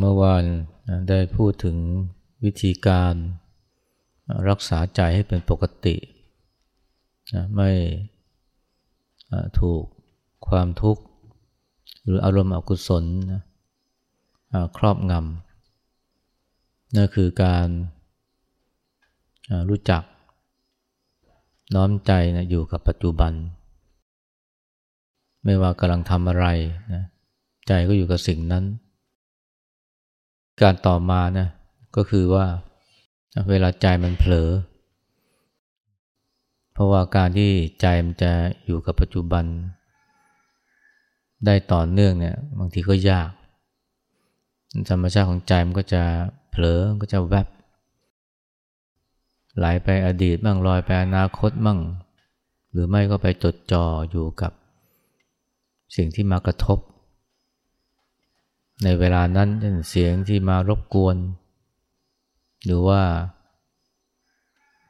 เมื่อวานได้พูดถึงวิธีการรักษาใจให้เป็นปกติ ไม่ถูกความทุกข์ หรืออารมณ์อกุศลครอบงำนั่นคือการรู้จักน้อมใจนะอยู่กับปัจจุบัน ไม่ว่ากำลังทำอะไรนะใจก็อยู่กับสิ่งนั้น การต่อมานะก็คือว่าเวลาใจมันเผลอ เพราะว่าการที่ใจมันจะอยู่กับปัจจุบัน ได้ต่อเนื่องเนี่ยบางทีก็ยากธรรมชาติของใจมันก็จะเผลอก็จะแวบไหลไปอดีตบ้างลอยไปอนาคตบ้างหรือไม่ก็ไปจดจ่ออยู่กับสิ่งที่มากระทบ ในเวลานั้นเสียงที่มารบกวน หรือว่า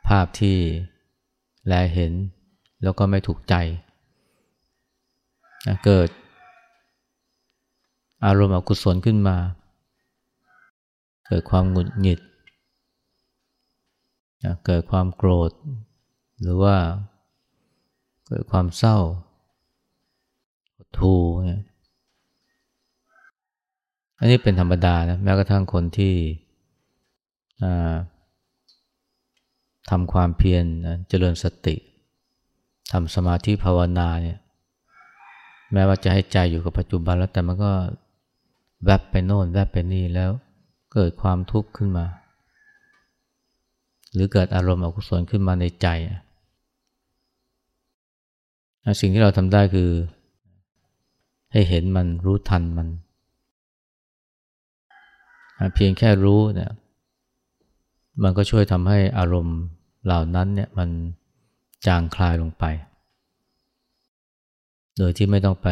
ภาพที่แลเห็นแล้วก็ไม่ถูกใจ เกิด อารมณ์อกุศลขึ้นมา เกิดความหงุดหงิด เกิดความโกรธ หรือว่า เกิดความเศร้าทูเนี่ย อันนี้เป็นธรรมดานะแม้กระทั่งคนที่ทำความเพียรเจริญสติทำสมาธิภาวนาเนี่ยแม้ว่าจะให้ใจอยู่กับปัจจุบันแล้วแต่มันก็แวบไปโน่นแวบไปนี่แล้วเกิดความทุกข์ขึ้นมา หรือเกิดอารมณ์อกุศลขึ้นมาในใจ สิ่งที่เราทำได้คือ ให้เห็นมันรู้ทันมัน เพียงแค่รู้เนี่ยมันก็ช่วยทำให้อารมณ์เหล่านั้นเนี่ยมันจางคลายลงไป โดยที่ไม่ต้องไป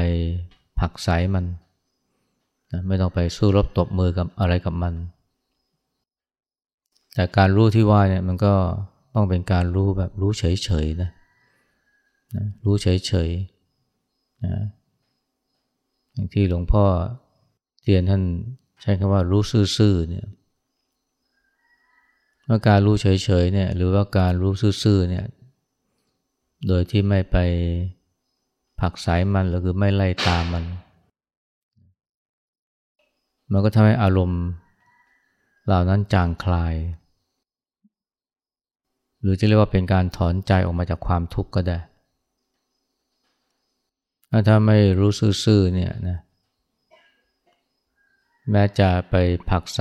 ผักใสมันไม่ต้องไปสู้รบตบมือกับอะไรกับมัน แต่การรู้ที่ว่าเนี่ยมันก็ต้องเป็นการรู้แบบรู้เฉยๆนะนะรู้เฉยๆนะอย่างที่หลวงพ่อเรียนท่าน ช้คำว่ารู้ซื่อๆเนี่ยว่าการรู้เฉยๆเนี่ยหรือว่าการรู้ซื่อๆเนี่ยโดยที่ไม่ไปผักสายมันหรือไม่ไล่ตามมัน มันก็ทำให้อารมณ์เหล่านั้นจางคลาย หรือจะเรียกว่าเป็นการถอนใจออกมาจากความทุกข์ก็ได้ ถ้าไม่รู้ซื่อๆเนี่ยนะ แม้จะไปผักใส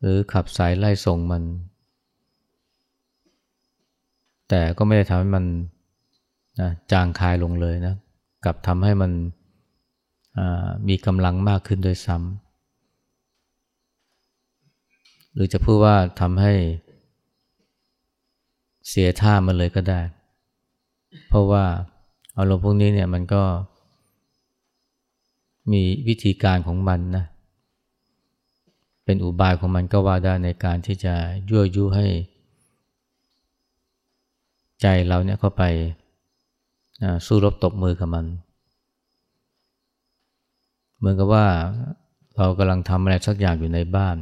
หรือขับสายไล่ส่งมัน แต่ก็ไม่ได้ทำให้มันนะจางคายลงเลยนะกลับทำให้มันมีกำลังมากขึ้นโดยซ้ำหรือจะพูดว่าทำให้เสียท่ามันเลยก็ได้ เพราะว่าอารมณ์พวกนี้เนี่ยมันก็ มีวิธีการของมันนะ เป็นอุบายของมันก็ว่าได้ในการที่จะยั่วยุให้ ใจเราเนี่ยเข้าไปสู้รบตบมือกับมัน เหมือนกับว่าเรากำลังทำอะไรสักอย่างอยู่ในบ้าน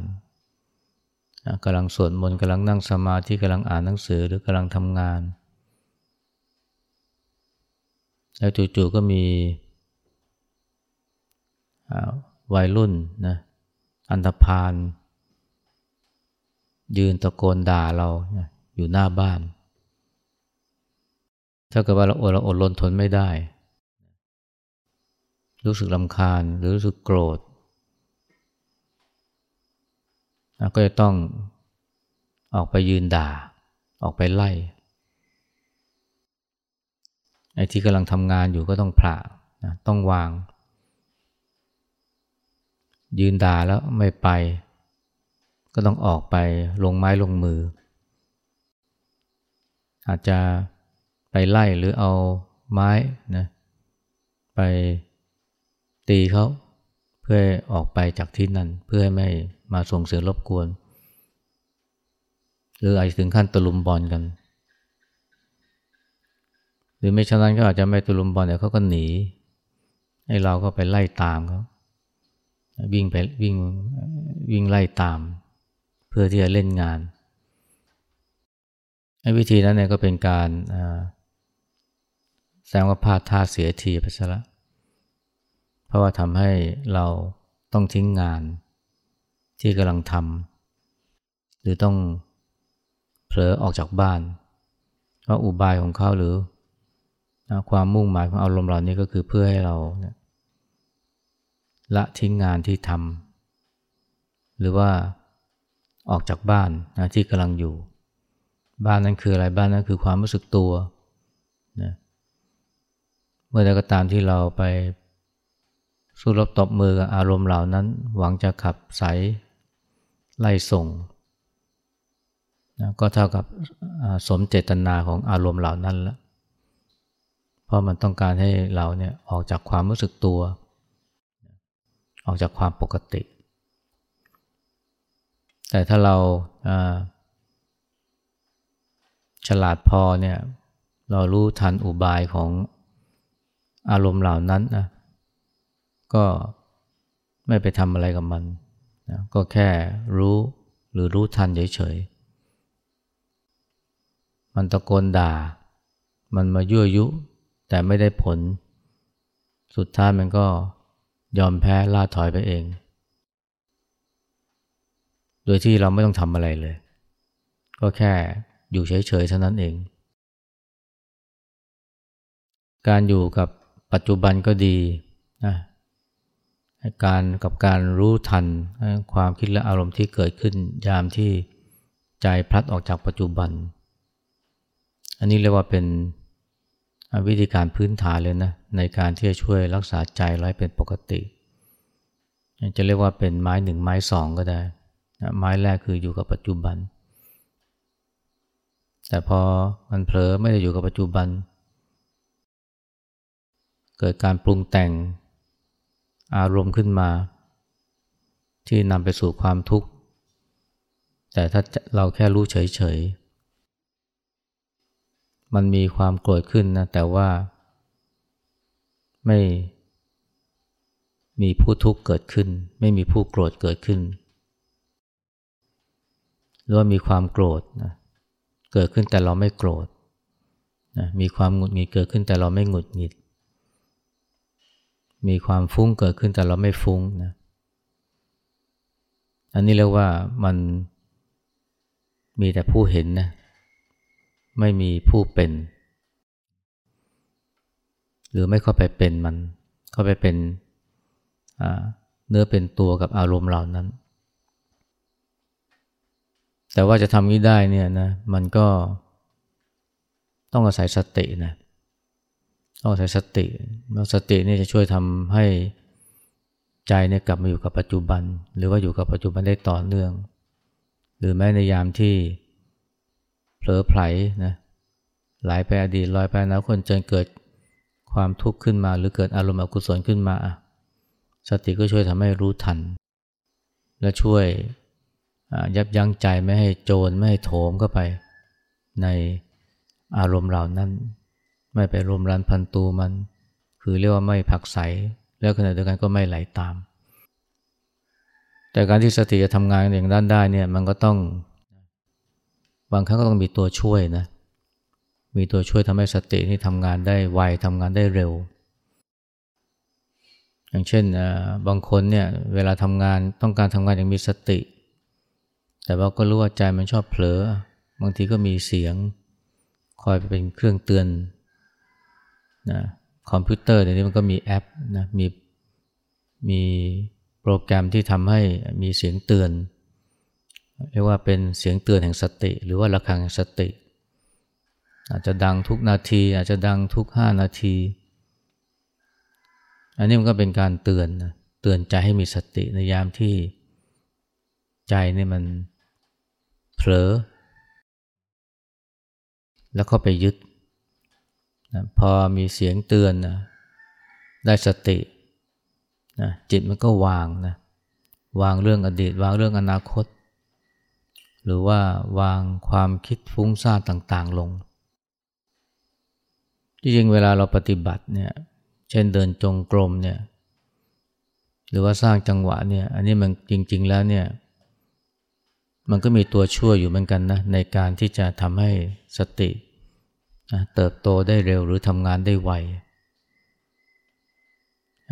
กำลังสวดมนต์กำลังนั่งสมาธิกำลังอ่านหนังสือหรือกำลังทำงาน แล้วจู่ๆก็มี วัยรุ่นนะอันธพาลยืนตะโกนด่าเราอยู่หน้าบ้าน ถ้าเกิดว่าเราอดเราอดรนทนไม่ได้ รู้สึกลำคาญหรือรู้สึกโกรธ ก็จะต้องออกไปยืนด่า ออกไปไล่ ไอ้ที่กำลังทำงานอยู่ก็ต้องผ่านะต้องวาง ยืนด่าแล้วไม่ไป ก็ต้องออกไปลงไม้ลงมือ อาจจะไปไล่หรือเอาไม้นะไปตีเขาเพื่อออกไปจากที่นั่นเพื่อให้ไม่มาส่งเสียงรบกวน หรืออาจจะถึงขั้นตะลุมบอลกัน หรือไม่ฉะนั้นก็อาจจะไม่ตะลุมบอลแต่เขาก็หนีให้เราก็ไปไล่ตามเขา วิ่งไปวิ่งวิ่งไล่ตาม เพื่อที่จะเล่นงานไอ้วิธีนั้นเนี่ยก็เป็นการแสดงว่าพลาดท่าเสียทีไปซะละเพราะว่าทำให้เราต้องทิ้งงานที่กำลังทำหรือต้องเผลอออกจากบ้านเพราะอุบายของเขาหรือความมุ่งหมายของอารมณ์เหล่านี้ก็คือเพื่อให้เรา ละทิ้งงานที่ทำหรือว่าออกจากบ้านนะที่กำลังอยู่ บ้านนั้นคืออะไรบ้านนั้นคือความรู้สึกตัวนะเมื่อใดก็ตามที่เราไปสู้รบตบมือกับอารมณ์เหล่านั้น หวังจะขับใสไล่ส่งนะก็เท่ากับสมเจตนาของอารมณ์เหล่านั้นล้วเพราะมันต้องการให้เราเนี่ยออกจากความรู้สึกตัว ออกจากความปกติ แต่ถ้าเราฉลาดพอเนี่ยเรารู้ทันอุบายของอารมณ์เหล่านั้นนะก็ไม่ไปทำอะไรกับมันนะก็แค่รู้หรือรู้ทันเฉยๆ มันตะโกนด่า มันมายั่วยุ แต่ไม่ได้ผล สุดท้ายมันก็ ยอมแพ้ล่าถอยไปเอง โดยที่เราไม่ต้องทำอะไรเลย ก็แค่อยู่เฉยๆเท่านั้นเอง การอยู่กับปัจจุบันก็ดีนะการกับการรู้ทันความคิดและอารมณ์ที่เกิดขึ้นยามที่ใจพลัดออกจากปัจจุบัน อันนี้เรียกว่าเป็น วิธีการพื้นฐานเลยนะในการที่จะช่วยรักษาใจไว้เป็นปกติ จะเรียกว่าเป็นไม้หนึ่งไม้สองก็ได้ ไม้แรกคืออยู่กับปัจจุบัน แต่พอมันเผลอไม่ได้อยู่กับปัจจุบัน เกิดการปรุงแต่งอารมณ์ขึ้นมา ที่นำไปสู่ความทุกข์ แต่ถ้าเราแค่รู้เฉย มันมีความโกรธขึ้นนะแต่ว่า ไม่มีผู้ทุกข์เกิดขึ้น ไม่มีผู้โกรธเกิดขึ้นหรือว่ามีความโกรธนะเกิดขึ้นแต่เราไม่โกรธนะมีความหงุดหงิดเกิดขึ้นแต่เราไม่หงุดหงิด มีความฟุ้งเกิดขึ้นแต่เราไม่ฟุ้งนะอันนี้เรียกว่ามันมีแต่ผู้เห็นนะ ไม่มีผู้เป็น หรือไม่เข้าไปเป็นมัน เข้าไปเป็นเนื้อเป็นตัวกับอารมณ์เหล่านั้น แต่ว่าจะทำนี้ได้เนี่ยนะมันก็ต้องอาศัยสตินะต้องใช้สติแล้วสตินี่จะช่วยทำให้ใจเนี่ยกลับมาอยู่กับปัจจุบัน หรือว่าอยู่กับปัจจุบันได้ต่อเนื่อง หรือแม้ในยามที่ เผลอไผลนะไหลไปอดีตลอยไปอนาคตจนเกิดความทุกข์ขึ้นมา หรือเกิดอารมณ์อกุศลขึ้นมา สติก็ช่วยทำให้รู้ทัน และช่วยยับยั้งใจไม่ให้โจรไม่ให้โถมเข้าไปในอารมณ์เหล่านั้น ไม่ไปรวมรันพันตูมัน คือเรียกว่าไม่ผักใส แล้วขณะเดียวกันก็ไม่ไหลาตาม แต่การที่สติจะทำงานอย่างด้านได้เนี่ยมันก็ต้อง บางครั้งก็ต้องมีตัวช่วยนะ มีตัวช่วยทำให้สตินี่ทำงานได้ไวทำงานได้เร็ว อย่างเช่นบางคนเนี่ยเวลาทำงานต้องการทำงานอย่างมีสติ แต่ว่าก็รู้ว่าใจมันชอบเผลอ บางทีก็มีเสียงคอยเป็นเครื่องเตือนนะคอมพิวเตอร์เดี๋ยวนี้มันก็มีแอปนะมีมีโปรแกรมที่ทำให้มีเสียงเตือน เรียกว่าเป็นเสียงเตือนแห่งสติ หรือว่าระฆังแห่งสติ อาจจะดังทุกนาที อาจจะดังทุกห้านาที อันนี้มันก็เป็นการเตือนนะเตือนใจให้มีสติในยามที่ใจนี่มันเผลอ แล้วก็ไปยึดนะพอมีเสียงเตือนนะได้สตินะจิตมันก็วางนะวางเรื่องอดีต วางเรื่องอนาคต หรือว่าวางความคิดฟุ้งซ่านต่างๆลง จริงๆเวลาเราปฏิบัติเนี่ยเช่นเดินจงกรมเนี่ยหรือว่าสร้างจังหวะเนี่ยอันนี้มันจริง ๆแล้วเนี่ยมันก็มีตัวช่วยอยู่เหมือนกันนะในการที่จะทำให้สติเติบโตได้เร็วหรือทำงานได้ไว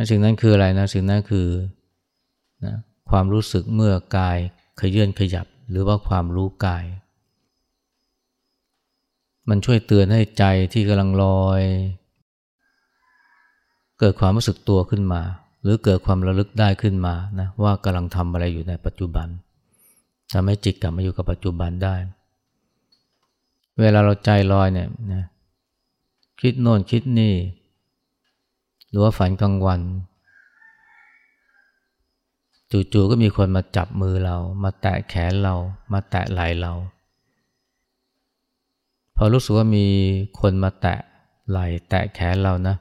สิ่งนั้นคืออะไรนะสิ่งนั้นคือนะความรู้สึกเมื่อกายขยื่นขยับ หรือว่าความรู้กาย มันช่วยเตือนให้ใจที่กำลังลอย เกิดความรู้สึกตัวขึ้นมา หรือเกิดความระลึกได้ขึ้นมานะว่ากำลังทำอะไรอยู่ในปัจจุบันทำให้จิตกลับมาอยู่กับปัจจุบันได้ เวลาเราใจลอยเนี่ยนะคิดโน่นคิดนี่ หรือว่าฝันกลางวัน จู่ๆก็มีคนมาจับมือเรา มาแตะแขนเรา มาแตะไหล่เรา พอรู้สึกว่ามีคนมาแตะไหล่แตะแขนเรานะ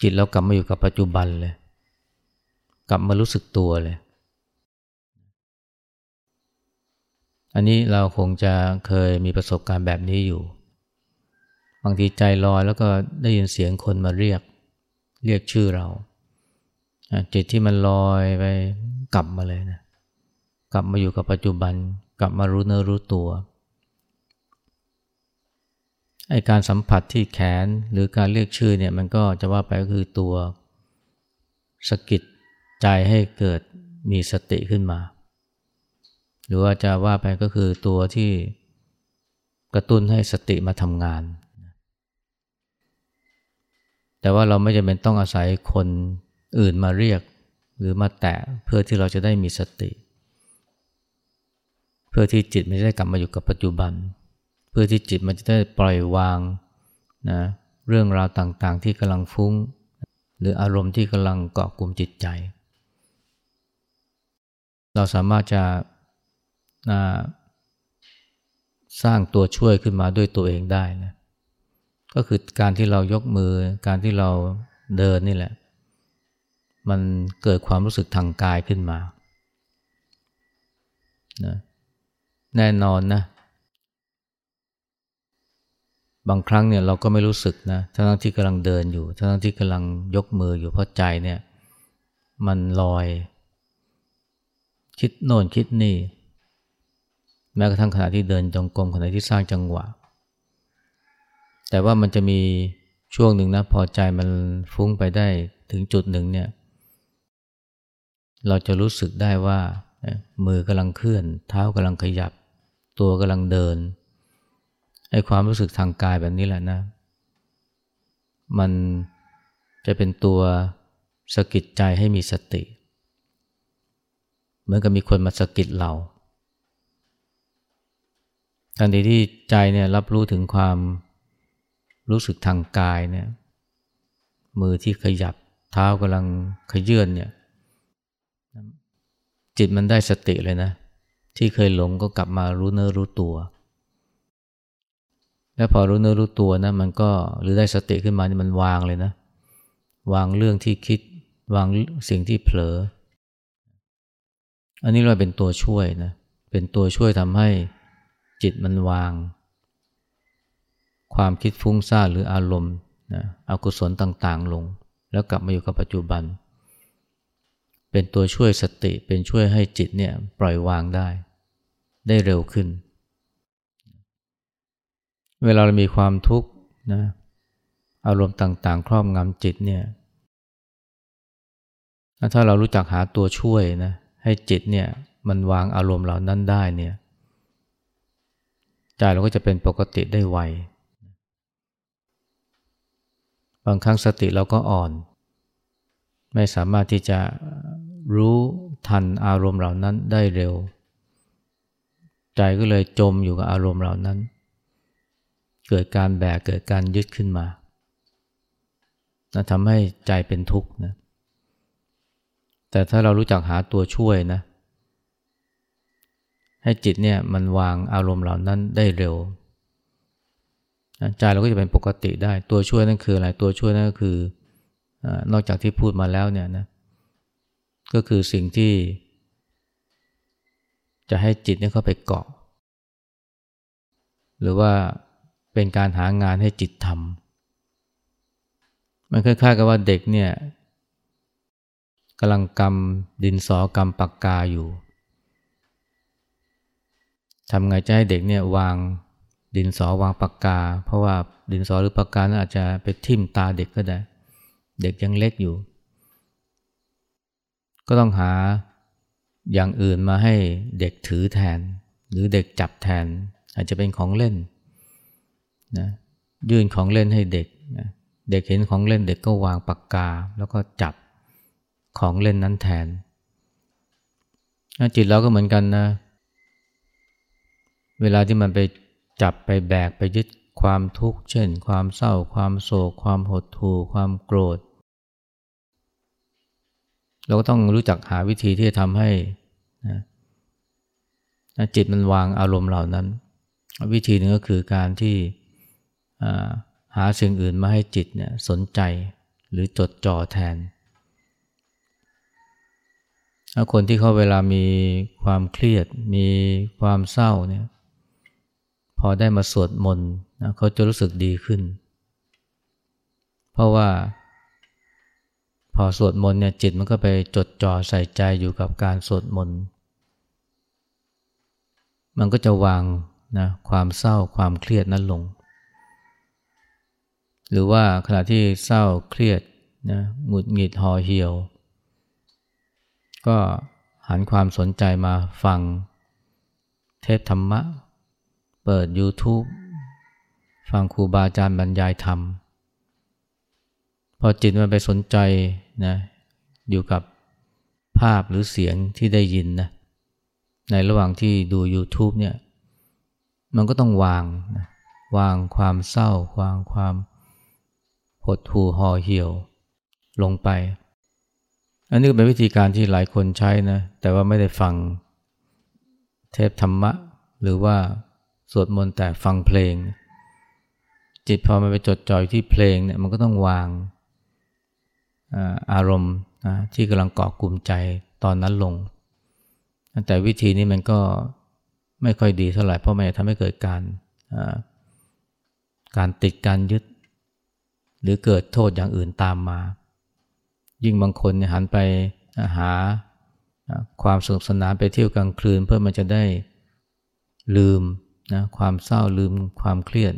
จิตเรากลับมาอยู่กับปัจจุบันเลย กลับมารู้สึกตัวเลย อันนี้เราคงจะเคยมีประสบการณ์แบบนี้อยู่ บางทีใจลอยแล้วก็ได้ยินเสียงคนมาเรียก เรียกชื่อเรา จิตที่มันลอยไปกลับมาเลยนะกลับมาอยู่กับปัจจุบัน กลับมารู้เนื้อรู้ตัวไอการสัมผัสที่แขนหรือการเรียกชื่อเนี่ยมันก็จะว่าไปก็คือตัวสกิดใจให้เกิดมีสติขึ้นมา หรือว่าจะว่าไปก็คือตัวที่กระตุ้นให้สติมาทำงาน แต่ว่าเราไม่จำเป็นต้องอาศัยคน อื่นมาเรียกหรือมาแตะเพื่อที่เราจะได้มีสติ เพื่อที่จิตมันจะได้กลับมาอยู่กับปัจจุบัน เพื่อที่จิตมันจะได้ปล่อยวางนะเรื่องราวต่างๆ ที่กำลังฟุ้ง หรืออารมณ์ที่กำลังเกาะกลุ่มจิตใจ เราสามารถจะสร้างตัวช่วยขึ้นมาด้วยตัวเองได้นะก็คือการที่เรายกมือการที่เราเดินนี่แหละ มันเกิดความรู้สึกทางกายขึ้นมานะแน่นอนนะบางครั้งเนี่ยเราก็ไม่รู้สึกนะทั้งที่กำลังเดินอยู่ทั้งที่กำลังยกมืออยู่เพราะใจเนี่ย มันลอย คิดโน่นคิดนี่ แม้กระทั่งขณะที่เดินจงกรมขณะที่สร้างจังหวะ แต่ว่ามันจะมีช่วงหนึ่งนะพอใจมันฟุ้งไปได้ถึงจุดหนึ่งเนี่ย เราจะรู้สึกได้ว่ามือกำลังเคลื่อน เท้ากำลังขยับ ตัวกำลังเดินไอ้ความรู้สึกทางกายแบบนี้แหละนะ มันจะเป็นตัวสะกิดใจให้มีสติ เหมือนกับมีคนมาสะกิดเราทันทีที่ใจเนี่ยรับรู้ถึงความรู้สึกทางกายเนี่ยมือที่ขยับเท้ากำลังขยื่นเนี่ย จิตมันได้สติเลยนะ ที่เคยหลงก็กลับมารู้เนื้อรู้ตัว แล้วพอรู้เนื้อรู้ตัวนะมันก็หรือได้สติขึ้นมานี่มันวางเลยนะ วางเรื่องที่คิด วางสิ่งที่เผลอ อันนี้เราเป็นตัวช่วยนะเป็นตัวช่วยทำให้จิตมันวาง ความคิดฟุ้งซ่านหรืออารมณ์นะอกุศลต่างๆ ลง แล้วกลับมาอยู่กับปัจจุบัน เป็นตัวช่วยสติเป็นช่วยให้จิตเนี่ยปล่อยวางได้ ได้เร็วขึ้น เวลาเรามีความทุกข์นะอารมณ์ต่างๆ ครอบงำจิตเนี่ยถ้าเรารู้จักหาตัวช่วยนะให้จิตเนี่ยมันวางอารมณ์เหล่านั้นได้เนี่ยใจเราก็จะเป็นปกติได้ไวบางครั้งสติเราก็อ่อน ไม่สามารถที่จะรู้ทันอารมณ์เหล่านั้นได้เร็ว ใจก็เลยจมอยู่กับอารมณ์เหล่านั้น เกิดการแบกเกิดการยึดขึ้นมานะทำให้ใจเป็นทุกข์นะแต่ถ้าเรารู้จักหาตัวช่วยนะ ให้จิตเนี่ยมันวางอารมณ์เหล่านั้นได้เร็วใจเราก็จะเป็นปกติได้ตัวช่วยนั่นคืออะไรตัวช่วยนั่นก็คือ นอกจากที่พูดมาแล้วเนี่ยนะก็คือสิ่งที่ จะให้จิตเนี่ยเข้าไปเกาะ หรือว่าเป็นการหางานให้จิตทำมันคล้ายๆกับว่าเด็กเนี่ยกำลังกำดินสอกำปากกาอยู่ทำไงจะให้เด็กเนี่ยวางดินสอวางปากกา เพราะว่าดินสอหรือปากกาอาจจะไปทิ่มตาเด็กก็ได้ เด็กยังเล็กอยู่ ก็ต้องหาอย่างอื่นมาให้เด็กถือแทน หรือเด็กจับแทน อาจจะเป็นของเล่นนะยื่นของเล่นให้เด็กนะเด็กเห็นของเล่นเด็กก็วางปากกา แล้วก็จับของเล่นนั้นแทน จิตเราก็เหมือนกันนะ เวลาที่มันไปจับไปแบกไปยึดความทุกข์ เช่น ความเศร้า ความโศก ความหดหู่ ความโกรธ เราก็ต้องรู้จักหาวิธีที่จะทำให้นะจิตมันวางอารมณ์เหล่านั้น วิธีหนึ่งก็คือการที่หาสิ่งอื่นมาให้จิตเนี่ยสนใจหรือจดจ่อแทน คนที่เขาเวลามีความเครียด มีความเศร้าเนี่ยพอได้มาสวดมนต์นะเขาจะรู้สึกดีขึ้น เพราะว่า อสวดมนต์เนี่ยจิตมันก็ไปจดจ่อใส่ใจอยู่กับการสวดมนต์มันก็จะวางนะความเศร้าความเครียดนั้นลง หรือว่าขณะที่เศร้าเครียดนะหงุดหงิดห่อเหี่ยว ก็หันความสนใจมาฟังเทพธรรมะ เปิด YouTube ฟังครูบาอาจารย์บรรยายธรรม พอจิตมันไปสนใจ นะอยู่กับภาพหรือเสียงที่ได้ยินนะในระหว่างที่ดู YouTube เนี่ยมันก็ต้องวางนะวางความเศร้าวางความหดหู่ห่อเหี่ยวลงไป อันนี้เป็นวิธีการที่หลายคนใช้นะแต่ว่าไม่ได้ฟังเทพธรรมะ หรือว่าสวดมนต์แต่ฟังเพลง จิตพอมันไปจดจ่อยที่เพลงเนี่ยมันก็ต้องวาง อารมณ์ที่กำลังเกาะกลุ่มใจตอนนั้นลง แต่วิธีนี้มันก็ไม่ค่อยดีเท่าไหร่เพราะมันจะทำให้เกิดการการติดการยึด หรือเกิดโทษอย่างอื่นตามมา ยิ่งบางคนหันไปหาความสนุกสนานไปเที่ยวกลางคืน เพื่อมันจะได้ลืมนะความเศร้าลืมความเครียด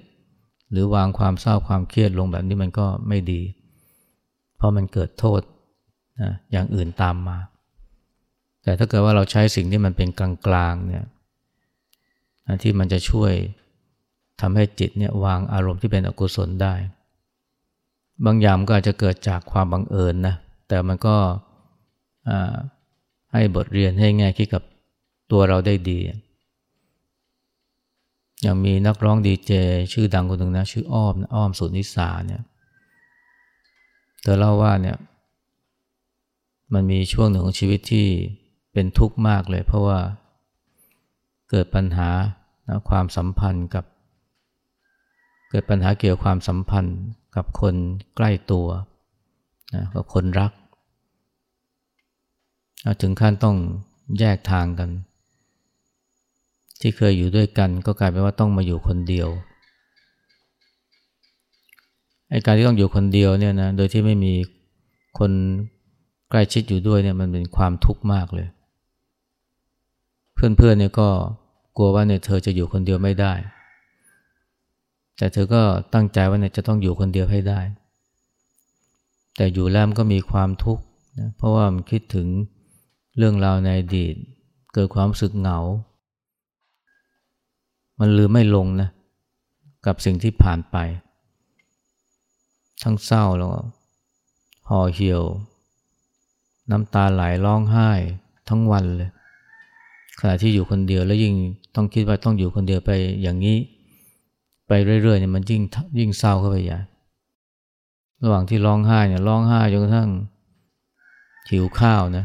หรือวางความเศร้าความเครียดลงแบบนี้มันก็ไม่ดี เพราะมันเกิดโทษนะอย่างอื่นตามมา แต่ถ้าเกิดว่าเราใช้สิ่งที่มันเป็นกลางๆเนี่ยนะที่มันจะช่วยทำให้จิตเนี่ยวางอารมณ์ที่เป็นอกุศลได้ บางอย่างก็อาจจะเกิดจากความบังเอิญนะแต่มันก็ให้บทเรียนให้แง่คิดกับตัวเราได้ดี อย่างมีนักร้องดีเจชื่อดังคนหนึ่งนะชื่ออ้อมอ้อมสุนิสาเนี่ย เธอเล่าว่าเนี่ยมันมีช่วงหนึ่งของชีวิตที่เป็นทุกข์มากเลย เพราะว่าเกิดปัญหานะความสัมพันธ์กับ เกิดปัญหาเกี่ยวความสัมพันธ์กับคนใกล้ตัวนะกับคนรักถึงขั้นต้องแยกทางกัน ที่เคยอยู่ด้วยกันก็กลายเป็นว่าต้องมาอยู่คนเดียว ไอ้การที่ต้องอยู่คนเดียวเนี่ยนะ โดยที่ไม่มีคนใกล้ชิดอยู่ด้วยเนี่ยมันเป็นความทุกข์มากเลย เพื่อนๆเนี่ยก็กลัวว่าเนี่ยเธอจะอยู่คนเดียวไม่ได้ แต่เธอก็ตั้งใจว่าเนี่ยจะต้องอยู่คนเดียวให้ได้ แต่อยู่แล้วมันก็มีความทุกข์นะเพราะว่ามันคิดถึงเรื่องราวในอดีต เกิดความรู้สึกเหงา มันลืมไม่ลงนะกับสิ่งที่ผ่านไป ทั้งเศร้าแล้วห่อเหี่ยว น้ำตาไหลร้องไห้ทั้งวันเลยขณะที่อยู่คนเดียวแล้วยิ่งต้องคิดว่าต้องอยู่คนเดียวไปอย่างนี้ ไปเรื่อยๆเนี่ยมันยิ่งยิ่งเศร้าเข้าไปใหญ่ระหว่างที่ร้องไห้เนี่ยร้องไห้จนกระทั่งหิวข้าวนะ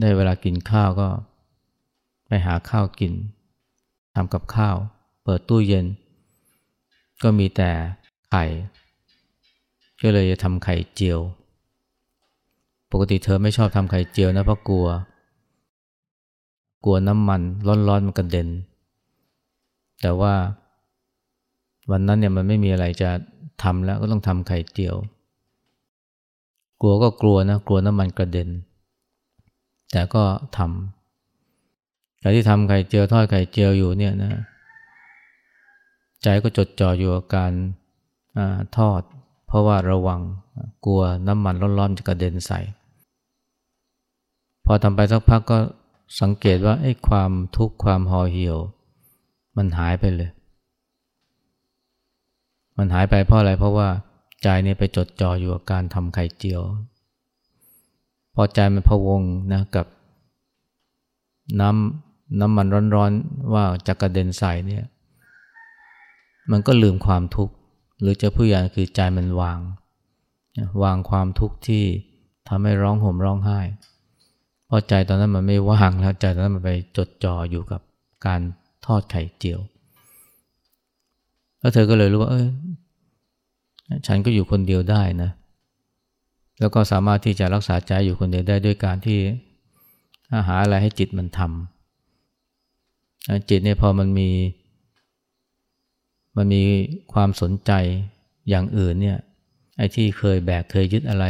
ได้เวลากินข้าวก็ ไปหาข้าวกินทำกับข้าว เปิดตู้เย็น ก็มีแต่ไข่ ก็เลยจะทำไข่เจียว ปกติเธอไม่ชอบทำไข่เจียวนะเพราะกลัว กลัวน้ำมันร้อนๆมันกระเด็น แต่ว่าวันนั้นเนี่ยมันไม่มีอะไรจะทำแล้วก็ต้องทำไข่เจียว กลัวก็กลัวนะกลัวน้ำมันกระเด็น แต่ก็ทำการที่ทำไข่เจียวทอดไข่เจียวอยู่เนี่ยนะใจก็จดจ่ออยู่กับการอทอด ราะว่าระวังกลัวน้ำมันร้อนๆจะกระเด็นใส่ พอทำไปสักพักก็สังเกตว่าไอ้ความทุกข์ความห่อเหี่ยว มันหายไปเลย มันหายไปเพราะอะไรเพราะว่าใจเนี่ยไปจดจ่ออยู่กับการทำไข่เจียว พอใจมันพะวงนะกับน้ำน้ำมันร้อนๆว่าจะกระเด็นใส่เนี่ย มันก็ลืมความทุกข์ หรือจะพูดอย่างคือใจมันวาง วางความทุกข์ที่ทำให้ร้องห่มร้องไห้เพราะใจตอนนั้นมันไม่ว่างแล้วใจตอนนั้นมันไปจดจ่ออยู่กับการทอดไข่เจียว แล้วเธอก็เลยรู้ว่า เออฉันก็อยู่คนเดียวได้นะ แล้วก็สามารถที่จะรักษาใจอยู่คนเดียวได้ด้วยการที่หาอะไรให้จิตมันทำจิตเนี่ยพอมันมี มันมีความสนใจอย่างอื่นเนี่ยไอ้ที่เคยแบกเคยยึดอะไร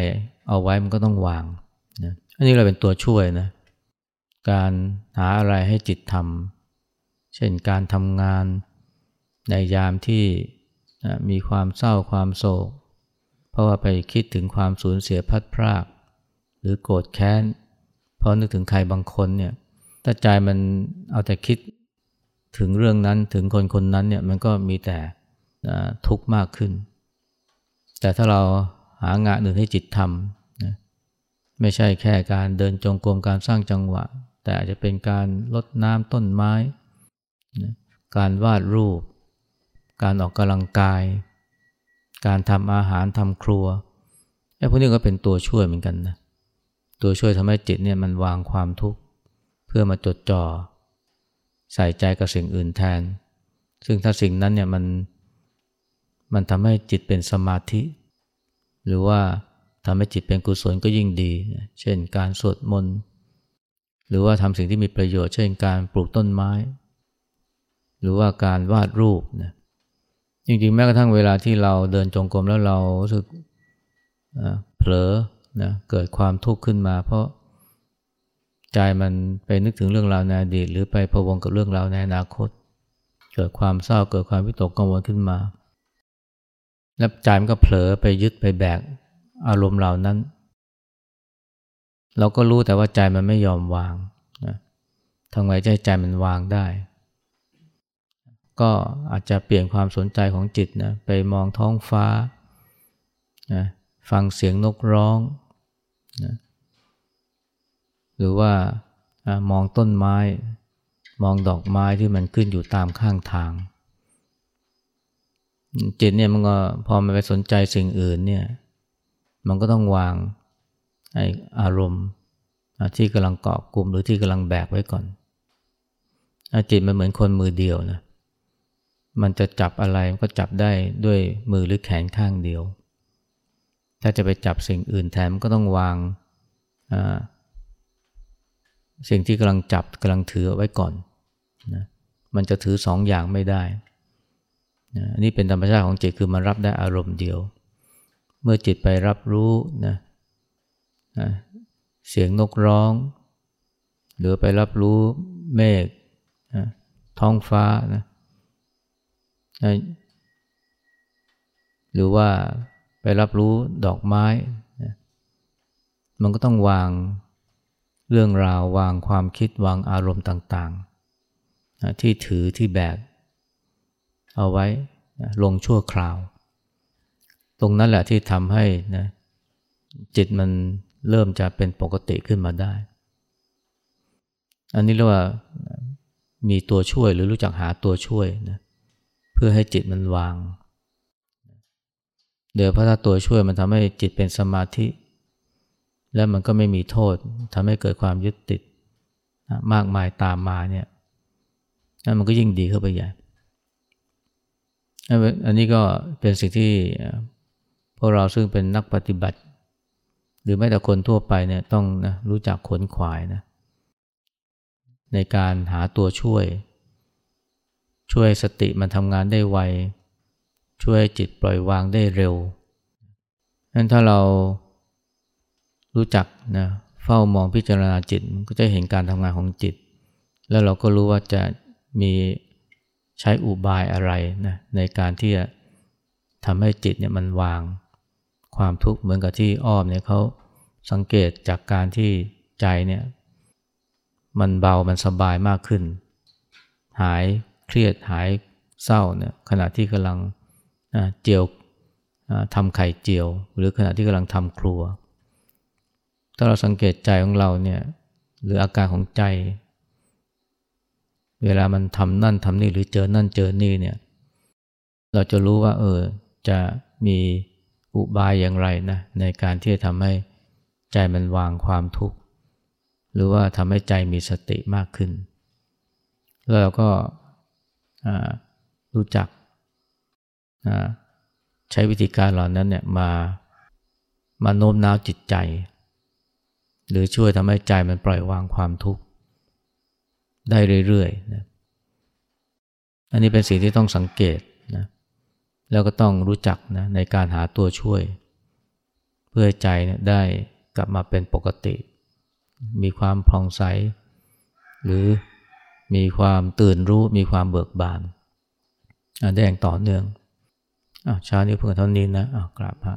เอาไว้มันก็ต้องวางนะอันนี้เราเป็นตัวช่วยนะการหาอะไรให้จิตทำเช่นการทำงานในยามที่มีความเศร้าความโศก เพราะว่าไปคิดถึงความสูญเสียพัดพราก หรือโกรธแค้นเพราะนึกถึงใครบางคนเนี่ยถ้าใจมันเอาแต่คิด ถึงเรื่องนั้นถึงคนคนนั้นเนี่ยมันก็มีแต่ทุกข์มากขึ้น แต่ถ้าเราหางานอื่นให้จิตทำนะไม่ใช่แค่การเดินจงกรมการสร้างจังหวะ แต่อาจจะเป็นการลดน้ำต้นไม้นะการวาดรูป การออกกำลังกาย การทำอาหารทำครัวไอ้พวกนี้ก็เป็นตัวช่วยเหมือนกันนะตัวช่วยทำให้จิตเนี่ยมันวางความทุกข์เพื่อมาจดจ่อ ใส่ใจกับสิ่งอื่นแทน ซึ่งถ้าสิ่งนั้นเนี่ยมันมันทำให้จิตเป็นสมาธิ หรือว่าทำให้จิตเป็นกุศลก็ยิ่งดี เช่นการสวดมนต์หรือว่าทำสิ่งที่มีประโยชน์ เช่นการปลูกต้นไม้ หรือว่าการวาดรูปนะจริงๆ แม้กระทั่งเวลาที่เราเดินจงกรมแล้วเรารู้สึกเผลอนะเกิดความทุกข์ขึ้นมา เพราะ ใจมันไปนึกถึงเรื่องราวในอดีตหรือไปพะวงกับเรื่องราวในอนาคต เกิดความเศร้าเกิดความวิตกกังวลขึ้นมา แล้วใจมันก็เผลอไปยึดไปแบกอารมณ์เหล่านั้น เราก็รู้แต่ว่าใจมันไม่ยอมวางนะทำไงใจใจมันวางได้ ก็อาจจะเปลี่ยนความสนใจของจิตนะไปมองท้องฟ้านะฟังเสียงนกร้องนะ หรือว่ามองต้นไม้ มองดอกไม้ที่มันขึ้นอยู่ตามข้างทาง จิตเนี่ยมันก็พอมันไปสนใจสิ่งอื่นเนี่ยมันก็ต้องวางไออารมณ์ที่กำลังเกาะกลุ่มหรือที่กำลังแบกไว้ก่อนจิตมันเหมือนคนมือเดียวนะมันจะจับอะไรมันก็จับได้ด้วยมือหรือแขนข้างเดียว ถ้าจะไปจับสิ่งอื่นแทนมันก็ต้องวาง สิ่งที่กำลังจับกำลังถือไว้ก่อนนะมันจะถือสองอย่างไม่ได้นะนี่เป็นธรรมชาติของจิตคือมันรับได้อารมณ์เดียว เมื่อจิตไปรับรู้นะนะเสียงนกร้อง หรือไปรับรู้เมฆนะท้องฟ้านะหรือว่าไปรับรู้ดอกไม้มันก็ต้องวาง เรื่องราววางความคิดวางอารมณ์ต่างๆ ที่ถือที่แบกเอาไว้ลงชั่วคราว ตรงนั้นแหละที่ทำให้นะจิตมันเริ่มจะเป็นปกติขึ้นมาได้ อันนี้เรียกว่ามีตัวช่วยหรือรู้จักหาตัวช่วยนะเพื่อให้จิตมันวาง เดี๋ยวพระถ้าตัวช่วยมันทำให้จิตเป็นสมาธิ แล้วมันก็ไม่มีโทษทำให้เกิดความยึดติดมากมายตามมาเนี่ยนั่นมันก็ยิ่งดีเข้าไปใหญ่ อันนี้ก็เป็นสิ่งที่พวกเราซึ่งเป็นนักปฏิบัติ หรือแม้แต่คนทั่วไปเนี่ยต้องนะรู้จักขนขวายนะในการหาตัวช่วย ช่วยสติมันทำงานได้ไว ช่วยจิตปล่อยวางได้เร็วนั้นถ้าเรา รู้จักนะเฝ้ามองพิจารณาจิตก็จะเห็นการทำงานของจิต แล้วเราก็รู้ว่าจะมีใช้อุบายอะไรนะในการที่จะทำให้จิตเนี่ยมันวาง ความทุกข์เหมือนกับที่อ้อมเนี่ยเขาสังเกตจากการที่ใจเนี่ยมันเบามันสบายมากขึ้น หายเครียดหายเศร้าเนี่ยขณะที่กำลังเจียวทำไข่เจียว หรือขณะที่กำลังทำครัว ถ้าเราสังเกตใจของเราเนี่ย หรืออาการของใจ เวลามันทำนั่นทำนี่หรือเจอนั่นเจอนี่เนี่ย เราจะรู้ว่า เออ จะมีอุบายอย่างไรนะในการที่จะทำให้ใจมันวางความทุกข์ หรือว่าทำให้ใจมีสติมากขึ้น แล้วเราก็รู้จักใช้วิธีการเหล่านั้นเนี่ยมามาโน้มน้าวจิตใจ หรือช่วยทำให้ใจมันปล่อยวางความทุกข์ได้เรื่อยๆนะอันนี้เป็นสิ่งที่ต้องสังเกตนะแล้วก็ต้องรู้จักนะในการหาตัวช่วย เพื่อใจเนี่ยได้กลับมาเป็นปกติ มีความพองใส หรือมีความตื่นรู้มีความเบิกบานได้อย่างต่อเนื่องอ้าวเช้านี้เพื่อเท่านี้นะอ้าวกราบพระ